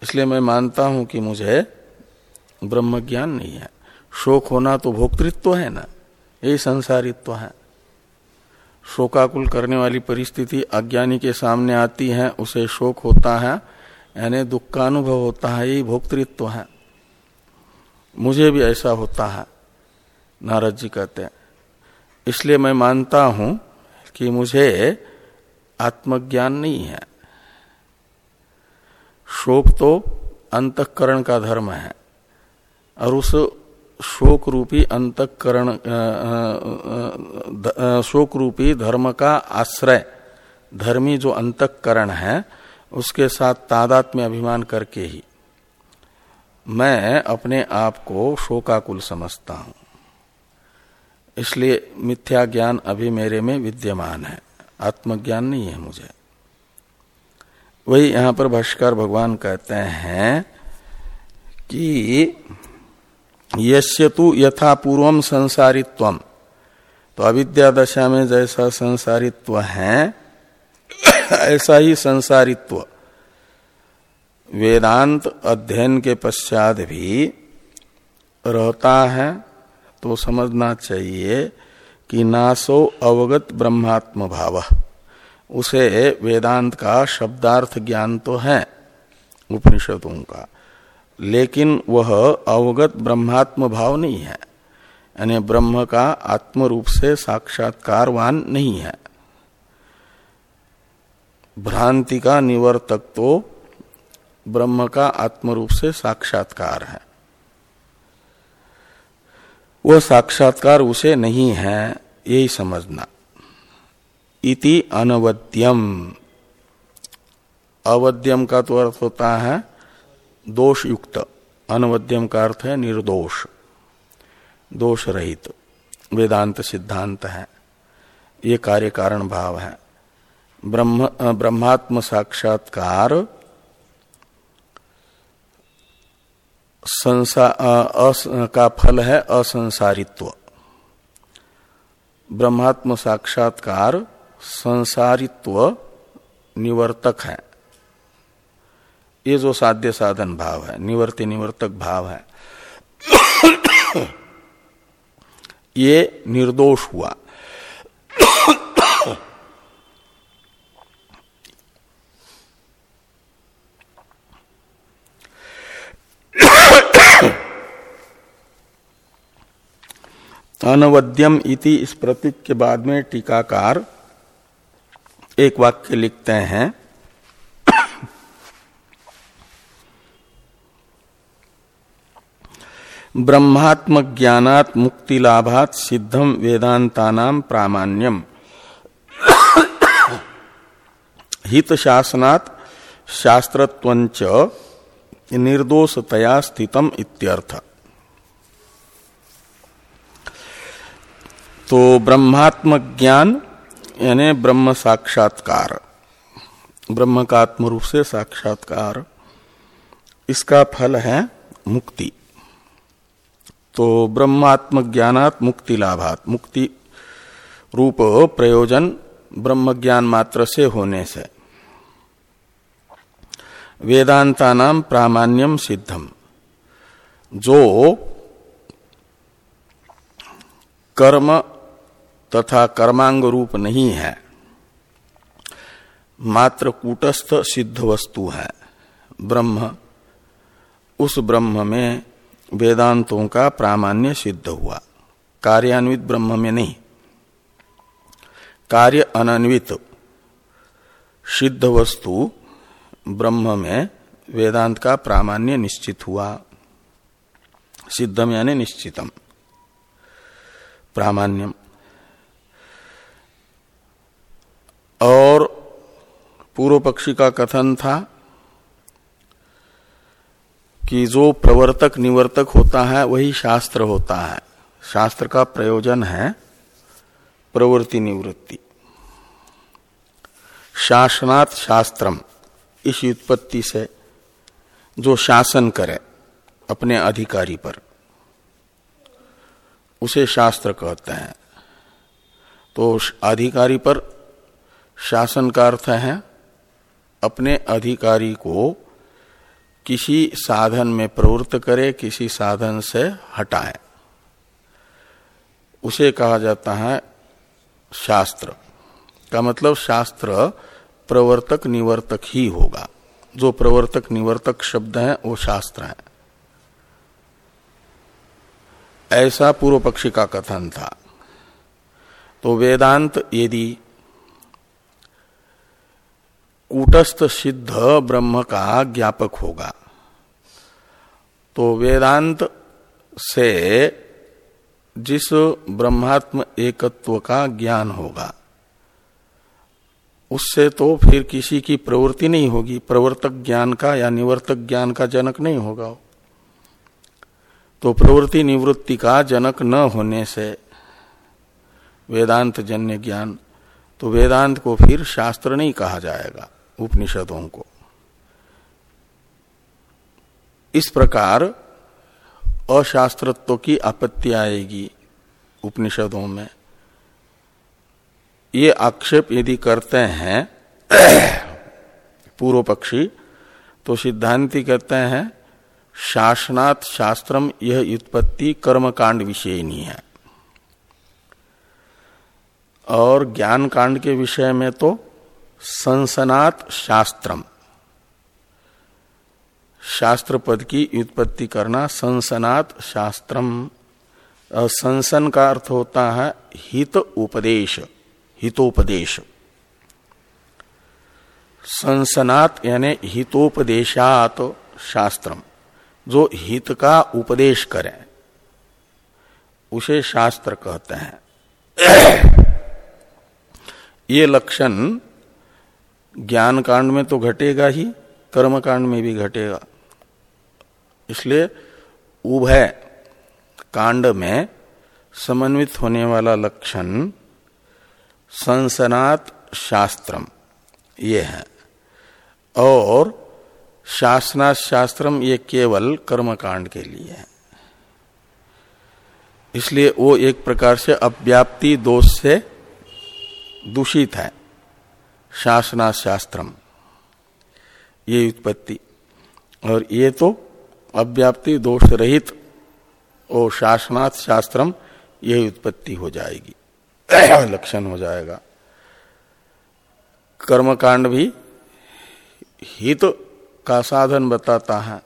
इसलिए मैं मानता हूँ कि मुझे ब्रह्म ज्ञान नहीं है। शोक होना तो भोक्तृत्व है ना? यही संसारित्व है। शोकाकुल करने वाली परिस्थिति अज्ञानी के सामने आती है, उसे शोक होता है, यानी दुख का अनुभव होता है यही भोक्तृत्व है। मुझे भी ऐसा होता है, नारद जी कहते हैं। इसलिए मैं मानता हूँ कि मुझे आत्मज्ञान नहीं है। शोक तो अंतकरण का धर्म है, और उस शोक रूपी अंतकरण शोक रूपी धर्म का आश्रय, धर्मी जो अंतकरण है, उसके साथ तादात में अभिमान करके ही। मैं अपने आप को शोकाकुल समझता हूँ। इसलिए मिथ्या ज्ञान अभी मेरे में विद्यमान है। आत्मज्ञान नहीं है मुझे। वही यहाँ पर भाष्कर भगवान कहते हैं कि यश्य तो यथा पूर्वम संसारित्व। तो अविद्या दशा में जैसा संसारित्व है, ऐसा ही संसारित्व। वेदांत अध्ययन के पश्चात भी रहता है तो समझना चाहिए कि नासो अवगत ब्रह्मात्म भाव। उसे वेदांत का शब्दार्थ ज्ञान तो है उपनिषदों का, लेकिन वह अवगत ब्रह्मात्म भाव नहीं है। यानी ब्रह्म का आत्म रूप से साक्षात्कारवान नहीं है। भ्रांति का निवर्तक तो ब्रह्म का आत्म रूप से साक्षात्कार है। वह साक्षात्कार उसे नहीं है, यही समझना। इति अनवद्यम। अवद्यम का तो अर्थ होता है दोष युक्त अनवद्यम का अर्थ है निर्दोष। दोष रहित वेदांत सिद्धांत है। ये कार्य कारण भाव है। ब्रह्म, ब्रह्मात्म साक्षात्कार संसा का फल है असंसारित्व। ब्रह्मात्म साक्षात्कार संसारित्व निवर्तक है। ये जो साध्य साधन भाव है, निवर्ति निवर्तक भाव है, ये निर्दोष हुआ। अनवद्यम इति इस प्रतीक के बाद में टीकाकार एक वाक्य लिखते हैं। ब्रह्मात्म ज्ञात मुक्ति लाभात सिद्धम वेदांता प्रामाण्यम। हित शासनात् शास्त्रत्वंच निर्दोषतया स्थितम इत्यर्थ। तो ब्रह्मात्म ज्ञान यानी ब्रह्म साक्षात्कार। ब्रह्म का आत्म रूप से साक्षात्कार। इसका फल है मुक्ति। तो ब्रह्मात्म ज्ञानात मुक्ति लाभात। मुक्ति रूप प्रयोजन ब्रह्म ज्ञान मात्र से होने से। वेदांता नाम प्रामाण्यम सिद्धम। जो कर्म तथा कर्मांग रूप नहीं है, मात्र कूटस्थ सिद्ध वस्तु है। ब्रह्म, उस ब्रह्म में वेदांतों का प्रामाण्य सिद्ध हुआ। कार्यान्वित ब्रह्म में नहीं। कार्य अनन्वित सिद्ध वस्तु ब्रह्म में वेदांत का प्रामाण्य निश्चित हुआ। सिद्धम यानी निश्चितम। प्रामाण्यम। और पूर्व पक्षी का कथन था कि जो प्रवर्तक निवर्तक होता है, वही शास्त्र होता है। शास्त्र का प्रयोजन है प्रवृत्ति निवृत्ति। शासनात् शास्त्रम। इस उत्पत्ति से जो शासन करे अपने अधिकारी पर, उसे शास्त्र कहते हैं। तो अधिकारी पर शासन का अर्थ है, अपने अधिकारी को किसी साधन में प्रवृत्त करे, किसी साधन से हटाए। उसे कहा जाता है शास्त्र। का मतलब शास्त्र प्रवर्तक निवर्तक ही होगा। जो प्रवर्तक निवर्तक शब्द है, वो शास्त्र है। ऐसा पूर्व पक्षी का कथन था। तो वेदांत यदि कूटस्थ सिद्ध ब्रह्म का ज्ञापक होगा तो वेदांत से जिस ब्रह्मात्म एकत्व का ज्ञान होगा उससे तो फिर किसी की प्रवृत्ति नहीं होगी। प्रवर्तक ज्ञान का या निवर्तक ज्ञान का जनक नहीं होगा तो प्रवृत्ति निवृत्ति का जनक न होने से वेदांत जन्य ज्ञान तो वेदांत को फिर शास्त्र नहीं कहा जाएगा उपनिषदों को। इस प्रकार अशास्त्रत्व की आपत्ति आएगी उपनिषदों में। ये आक्षेप यदि करते हैं पूर्व पक्षी तो सिद्धांति कहते हैं, शासनात् शास्त्रम यह उत्पत्ति कर्मकांड विषय नहीं है। और ज्ञान कांड के विषय में तो संसनात शास्त्रम शास्त्र। पद की उत्पत्ति करना संसनात शास्त्रम संसन का अर्थ होता है हित उपदेश। हितोपदेश संसनात यानी हितोपदेशात शास्त्रम। जो हित का उपदेश करे, उसे शास्त्र कहते हैं। ये लक्षण ज्ञान कांड में तो घटेगा ही कर्म कांड में भी घटेगा। इसलिए उभय कांड में समन्वित होने वाला लक्षण संसनात शास्त्रम। ये है। और शासनात शास्त्रम ये केवल कर्मकांड के लिए है। इसलिए वो एक प्रकार से अव्याप्ति दोष से दूषित है। शासना शास्त्रम ये उत्पत्ति। और ये तो अव्याप्ति दोष रहित और शासनात् शास्त्रम यही उत्पत्ति हो जाएगी। लक्षण हो जाएगा। कर्मकांड भी हित का साधन बताता है।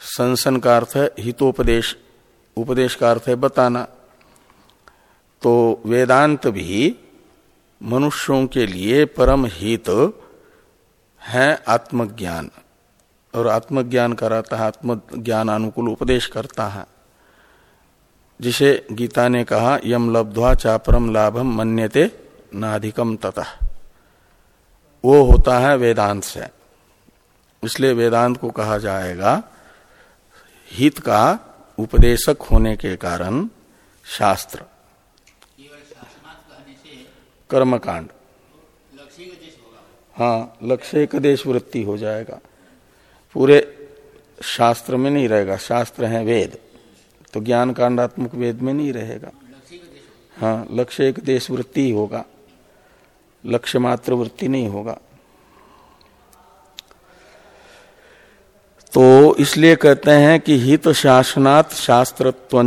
संसन का अर्थ हितोपदेश, उपदेश का अर्थ है बताना। तो वेदांत भी मनुष्यों के लिए परम हित है आत्मज्ञान, और आत्मज्ञान कराता है आत्मज्ञान अनुकूल उपदेश करता है। जिसे गीता ने कहा, यम लब्ध्वा चापरम लाभम मन्यते नाधिकम ततः। वो होता है वेदांत से। इसलिए वेदांत को कहा जाएगा, हित का उपदेशक होने के कारण शास्त्र। कर्मकांड। हाँ लक्ष्य एक देश वृत्ति हो जाएगा। पूरे शास्त्र में नहीं रहेगा, शास्त्र है वेद। तो ज्ञान कांडात्मक वेद में नहीं रहेगा। हाँ लक्ष्य एक देश वृत्ति होगा। लक्ष्य मात्र वृत्ति नहीं होगा। तो इसलिए कहते हैं कि हित शासनात् शास्त्रत्व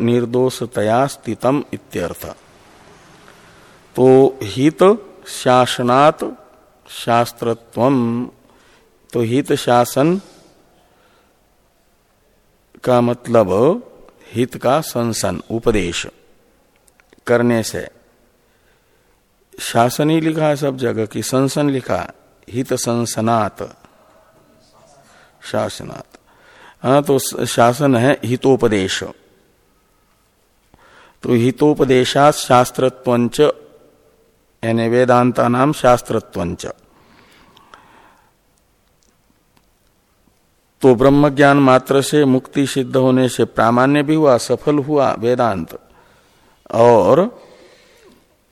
निर्दोषतया स्थितम इत्यर्थ। तो हित शासनात् शास्त्रत्व तो हित शासन का मतलब हित का संसन उपदेश करने से। शासन ही लिखा है सब जगह की संसन लिखा, हित संसनात शासनात। हाँ तो शासन है हितोपदेश। तो हितोपदेशा शास्त्रत्वंच, यानी वेदांता नाम शास्त्रत्वंच। तो ब्रह्म ज्ञान मात्र से मुक्ति सिद्ध होने से प्रामाण्य भी हुआ सफल हुआ वेदांत। और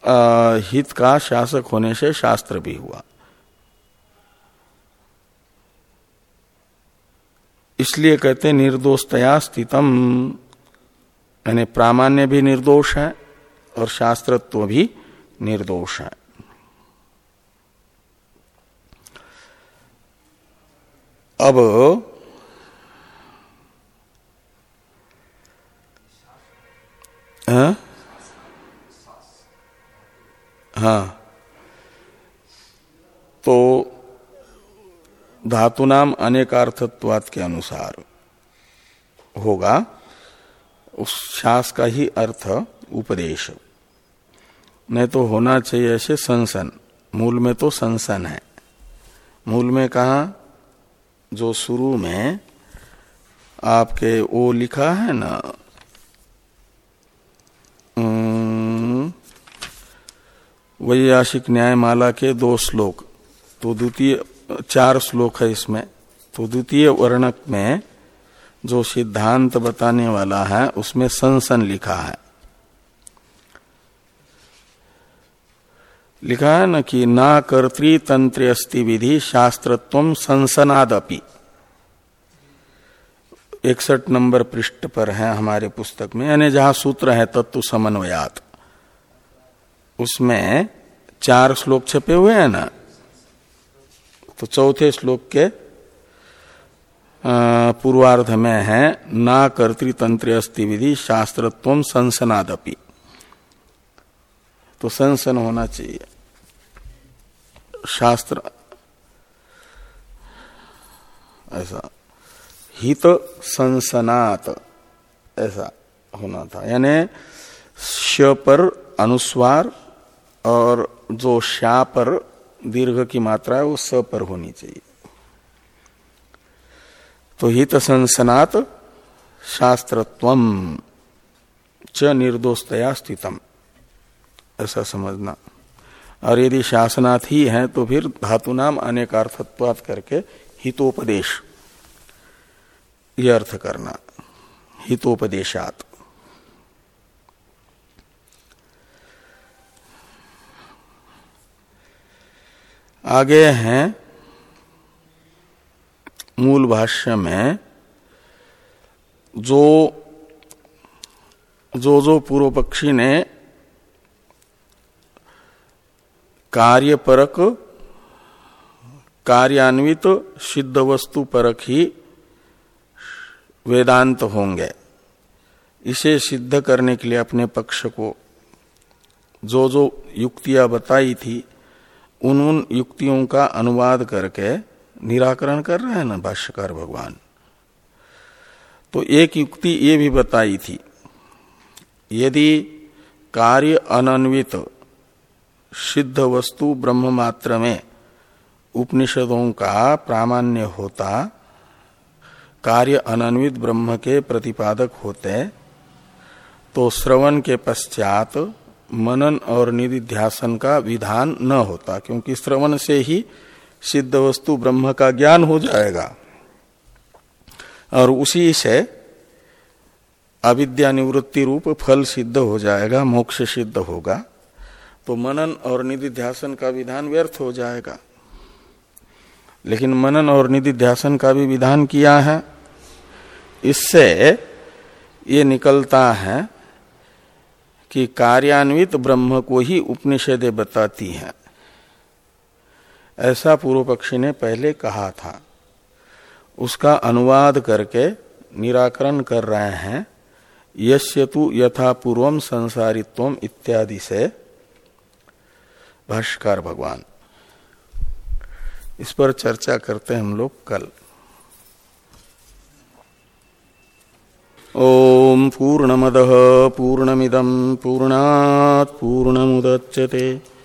आ, हित का शासक होने से शास्त्र भी हुआ। इसलिए कहते निर्दोषतया स्थितम। यानी प्रामाण्य भी निर्दोष है और शास्त्रत्व भी निर्दोष है। अब हाँ हाँ। तो धातुनाम अनेकार्थत्वाद के अनुसार होगा। उस शास का ही अर्थ उपदेश। नहीं तो होना चाहिए ऐसे संसन। मूल में तो संसन है। मूल में कहा? जो शुरू में आपके वो लिखा है ना वैयासिक न्यायमाला के दो श्लोक तो द्वितीय, चार श्लोक है इसमें। तो द्वितीय वर्णक में जो सिद्धांत बताने वाला है, उसमें संसन लिखा है। लिखा है न कि ना कर्तृतंत्र अस्ति विधि शास्त्रत्व संसनादपि इकसठ नंबर पृष्ठ पर है हमारे पुस्तक में। यानी जहाँ सूत्र है, तत्व समन्वयात। उसमें चार श्लोक छपे हुए हैं ना? तो चौथे श्लोक के पूर्वार्ध में है, ना कर्तृतंत्र अस्ति विधि, शास्त्रत्व संसनादपि। तो संसन होना चाहिए। शास्त्र, ऐसा। हित संसनात ऐसा होना था। यानी श पर अनुस्वार और जो श्या पर दीर्घ की मात्रा है, वो स पर होनी चाहिए। तो हित संसनात शास्त्रत्व च निर्दोषतया स्थितम। ऐसा समझना। और यदि शासनाथ ही है तो फिर धातु नाम अनेकार्थत्वात करके हितोपदेश। ये अर्थ करना, हितोपदेशात। आगे हैं, मूल भाष्य में, जो जो जो पूर्व पक्षी ने कार्यपरक, कार्यान्वित सिद्ध वस्तु परक ही वेदांत होंगे। इसे सिद्ध करने के लिए अपने पक्ष को जो जो युक्तियाँ बताई थी, उन उन युक्तियों का अनुवाद करके निराकरण कर रहे हैं ना भाष्यकार भगवान। तो एक युक्ति ये भी बताई थी, यदि कार्य अनन्वित सिद्ध वस्तु ब्रह्म मात्र में उपनिषदों का प्रामाण्य होता कार्य अनन्वित ब्रह्म के प्रतिपादक होते तो श्रवण के पश्चात मनन और निधिध्यासन का विधान न होता, क्योंकि श्रवण से ही सिद्ध वस्तु ब्रह्म का ज्ञान हो जाएगा। और उसी से अविद्या निवृत्ति रूप फल सिद्ध हो जाएगा, मोक्ष सिद्ध होगा तो मनन और निधिध्यासन का विधान व्यर्थ हो जाएगा। लेकिन मनन और निधिध्यासन का भी विधान किया है। इससे ये निकलता है कि कार्यान्वित ब्रह्म को ही उपनिषदे बताती हैं। ऐसा पूर्व पक्षी ने पहले कहा था। उसका अनुवाद करके निराकरण कर रहे हैं यश्य तु यथा पूर्वम संसारित्व इत्यादि से। भाष्कर भगवान। इस पर चर्चा करते हैं हम लोग कल। ओम पूर्णमद पूर्णमिदम पूर्णात पूर्णमुदच्यते।